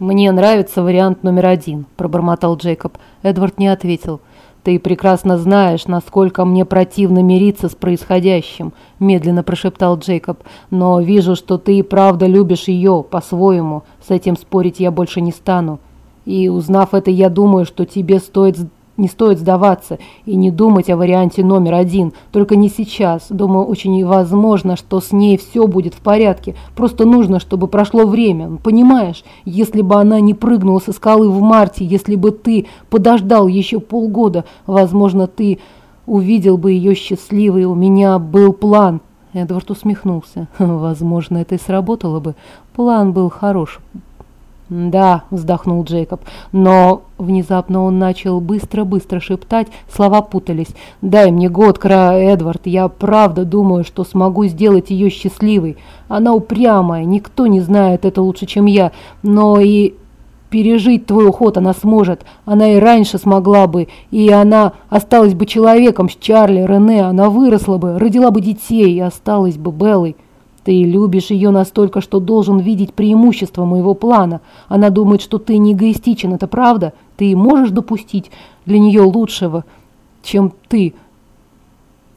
«Мне нравится вариант номер один», – пробормотал Джейкоб. Эдвард не ответил. «Ты прекрасно знаешь, насколько мне противно мириться с происходящим», – медленно прошептал Джейкоб. «Но вижу, что ты и правда любишь ее по-своему. С этим спорить я больше не стану. И узнав это, я думаю, что тебе стоит не стоит сдаваться и не думать о варианте номер один. Только не сейчас. Думаю, очень возможно, что с ней все будет в порядке. Просто нужно, чтобы прошло время. Понимаешь, если бы она не прыгнула со скалы в марте, если бы ты подождал еще полгода, возможно, ты увидел бы ее счастливой. У меня был план. Эдвард усмехнулся. Возможно, это и сработало бы. План был хорош. «Да», — вздохнул Джейкоб, но внезапно он начал быстро-быстро шептать, слова путались. «Дай мне год, Кра, Эдвард, я правда думаю, что смогу сделать ее счастливой. Она упрямая, никто не знает это лучше, чем я, но и пережить твой уход она сможет. Она и раньше смогла бы, и она осталась бы человеком с Чарли, Рене, она выросла бы, родила бы детей и осталась бы Беллой». Ты любишь ее настолько, что должен видеть преимущество моего плана. Она думает, что ты не эгоистичен, это правда? Ты можешь допустить для нее лучшего, чем ты?»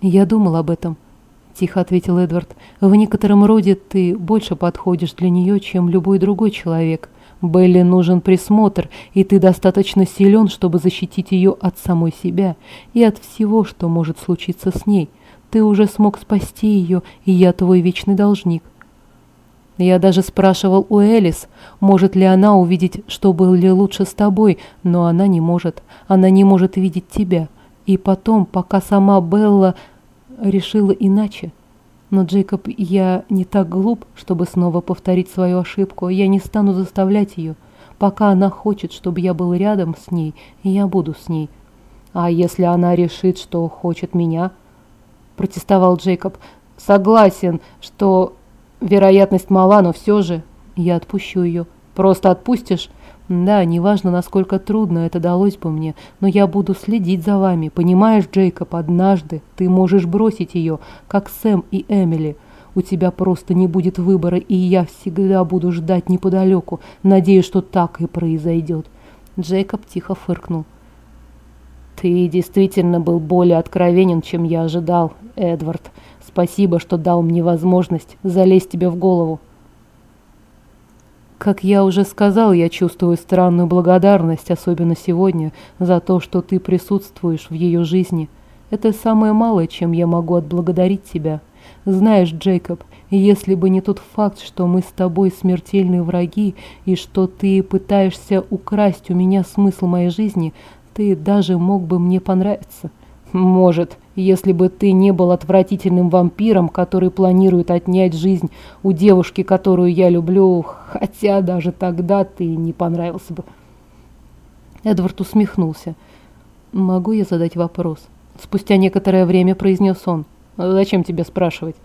«Я думал об этом», — тихо ответил Эдвард. «В некотором роде ты больше подходишь для нее, чем любой другой человек. Белли нужен присмотр, и ты достаточно силен, чтобы защитить ее от самой себя и от всего, что может случиться с ней». Ты уже смог спасти ее, и я твой вечный должник. Я даже спрашивал у Элис, может ли она увидеть, что был ли лучше с тобой, но она не может. Она не может видеть тебя. И потом, пока сама Белла решила иначе. Но, Джейкоб, я не так глуп, чтобы снова повторить свою ошибку. Я не стану заставлять ее. Пока она хочет, чтобы я был рядом с ней, я буду с ней. А если она решит, что хочет меня –– протестовал Джейкоб. «Согласен, что вероятность мала, но все же я отпущу ее. Просто отпустишь?» «Да, неважно, насколько трудно это далось бы мне, но я буду следить за вами. Понимаешь, Джейкоб, однажды ты можешь бросить ее, как Сэм и Эмили. У тебя просто не будет выбора, и я всегда буду ждать неподалеку. Надеюсь, что так и произойдет». Джейкоб тихо фыркнул. «Ты действительно был более откровенен, чем я ожидал, Эдвард. Спасибо, что дал мне возможность залезть тебе в голову». Как я уже сказал, я чувствую странную благодарность, особенно сегодня, за то, что ты присутствуешь в ее жизни. Это самое малое, чем я могу отблагодарить тебя. Знаешь, Джейкоб, если бы не тот факт, что мы с тобой смертельные враги, и что ты пытаешься украсть у меня смысл моей жизни, ты даже мог бы мне понравиться. Может, если бы ты не был отвратительным вампиром, который планирует отнять жизнь у девушки, которую я люблю, хотя даже тогда ты не понравился бы. Эдвард усмехнулся. «Могу я задать вопрос?» Спустя некоторое время произнес он. «Зачем тебе спрашивать?»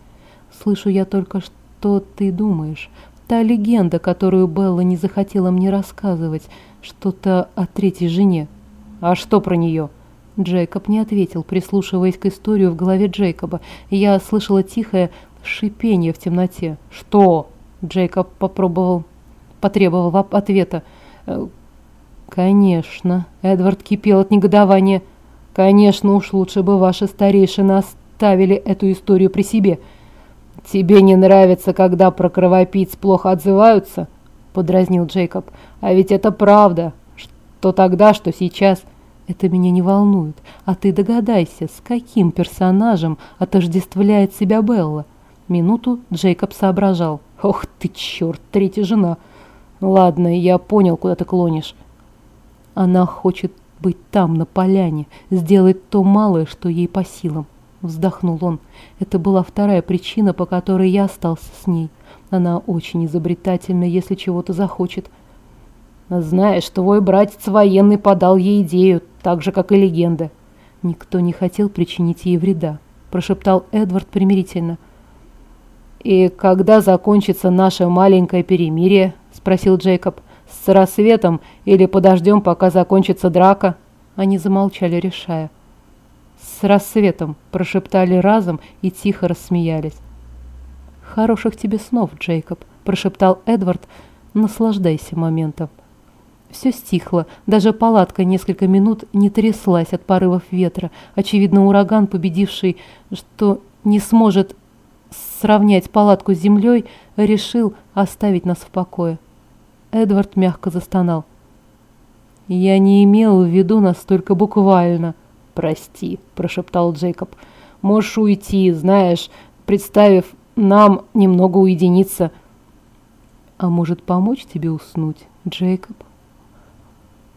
«Слышу я только, что ты думаешь. Та легенда, которую Белла не захотела мне рассказывать, что-то о третьей жене». «А что про нее?» Джейкоб не ответил, прислушиваясь к историю в голове Джейкоба. Я слышала тихое шипение в темноте. «Что?» Джейкоб попробовал, потребовал ответа. «Э, «Конечно». Эдвард кипел от негодования. «Конечно, уж лучше бы ваши старейшины оставили эту историю при себе». «Тебе не нравится, когда про кровопийц плохо отзываются?» Подразнил Джейкоб. «А ведь это правда. Что тогда, что сейчас. Это меня не волнует. А ты догадайся, с каким персонажем отождествляет себя Белла. Минуту Джейкоб соображал. Ох ты черт, третья жена. Ладно, я понял, куда ты клонишь. Она хочет быть там, на поляне, сделать то малое, что ей по силам. Вздохнул он. Это была вторая причина, по которой я остался с ней. Она очень изобретательна, если чего-то захочет. Знаешь, твой братец военный подал ей идею, так же, как и легенда. Никто не хотел причинить ей вреда, прошептал Эдвард примирительно. «И когда закончится наше маленькое перемирие?» – спросил Джейкоб. «С рассветом или подождем, пока закончится драка?» Они замолчали, решая. «С рассветом!» – прошептали разом и тихо рассмеялись. «Хороших тебе снов, Джейкоб!» – прошептал Эдвард. «Наслаждайся моментом!» Все стихло, даже палатка несколько минут не тряслась от порывов ветра. Очевидно, ураган, победивший, что не сможет сравнять палатку с землей, решил оставить нас в покое. Эдвард мягко застонал. «Я не имел в виду настолько буквально». «Прости», – прошептал Джейкоб. «Можешь уйти, знаешь, представив нам немного уединиться». «А может, помочь тебе уснуть, Джейкоб?»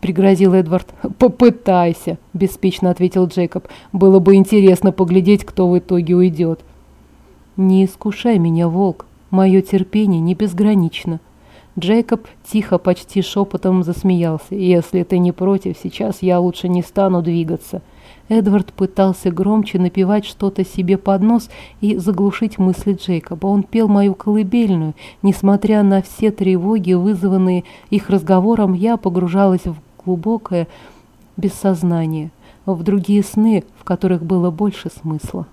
Пригрозил Эдвард. «Попытайся», – беспечно ответил Джейкоб. «Было бы интересно поглядеть, кто в итоге уйдет». «Не искушай меня, волк. Мое терпение не безгранично». Джейкоб тихо, почти шепотом засмеялся. «Если ты не против, сейчас я лучше не стану двигаться». Эдвард пытался громче напевать что-то себе под нос и заглушить мысли Джейкоба. Он пел мою колыбельную. Несмотря на все тревоги, вызванные их разговором, я погружалась в глубокое бессознание, в другие сны, в которых было больше смысла.